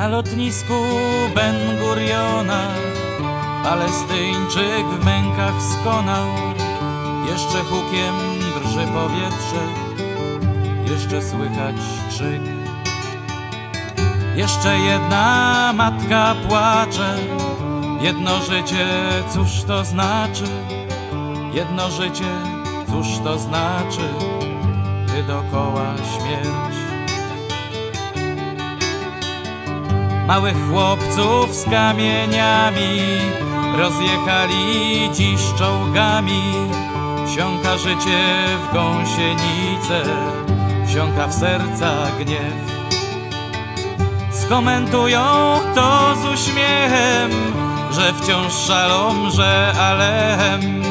Na lotnisku Ben Guriona Palestyńczyk w mękach skonał Jeszcze hukiem drży powietrze Jeszcze słychać krzyk Jeszcze jedna matka płacze Jedno życie, cóż to znaczy? Jedno życie, cóż to znaczy? Gdy dokoła śmierć Małych chłopców z kamieniami. Rozjechali dziś czołgami. Wsiąka życie w gąsienicę Wsiąka w serca gniew. Skomentują to z uśmiechem Że wciąż szalą, że alehem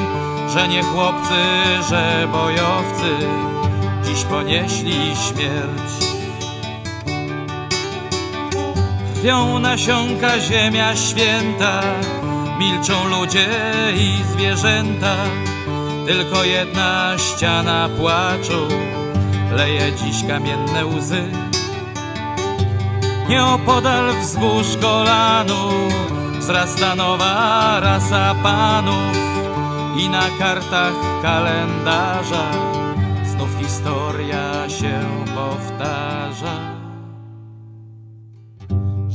Że nie chłopcy, że bojowcy Dziś ponieśli śmierć Krwią nasiąka ziemia święta Milczą ludzie i zwierzęta. Tylko jedna ściana płaczu Leje dziś kamienne łzy. Nieopodal wzgórz Golanu Wzrasta nowa rasa panów. I na kartach kalendarza Znów historia się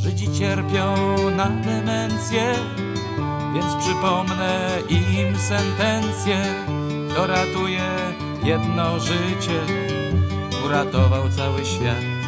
Żydzi cierpią na demencję Więc przypomnę im sentencję. Kto ratuje jedno życie Uratował cały świat